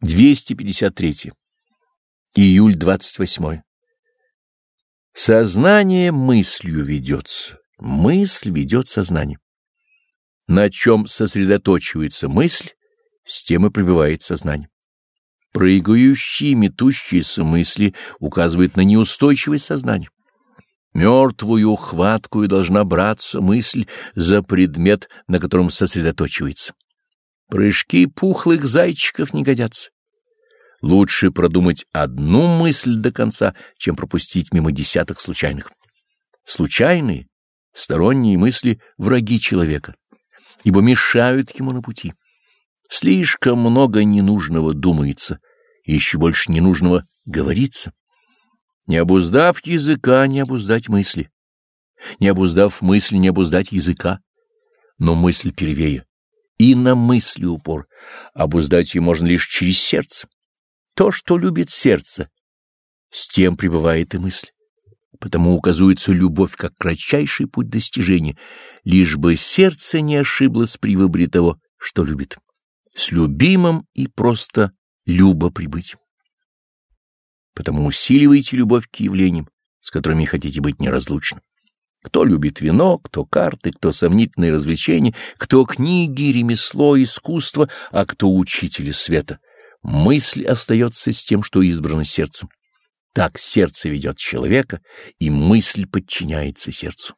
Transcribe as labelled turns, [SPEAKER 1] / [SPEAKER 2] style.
[SPEAKER 1] 253. Июль 28. Сознание мыслью ведется, мысль ведет сознание. На чем сосредоточивается мысль, с тем и пребывает сознание. Прыгающие, метущиеся мысли указывают на неустойчивость сознания. Мертвую, хваткую должна браться мысль за предмет, на котором сосредоточивается. Прыжки пухлых зайчиков не годятся. Лучше продумать одну мысль до конца, чем пропустить мимо десяток случайных. Случайные, сторонние мысли — враги человека, ибо мешают ему на пути. Слишком много ненужного думается, и еще больше ненужного говорится. Не обуздав языка, не обуздать мысли. Не обуздав мысли, не обуздать языка. Но мысль первее и на мысли упор. Обуздать ее можно лишь через сердце. То, что любит сердце, с тем пребывает и мысль. Потому указывается любовь как кратчайший путь достижения, лишь бы сердце не ошиблось при выборе того, что любит. С любимым и просто любо прибыть. Потому усиливайте любовь к явлениям, с которыми хотите быть неразлучны. Кто любит вино, кто карты, кто сомнительные развлечения, кто книги, ремесло, искусство, а кто учители света. Мысль остается с тем, что избрано сердцем. Так сердце ведет человека, и мысль подчиняется сердцу.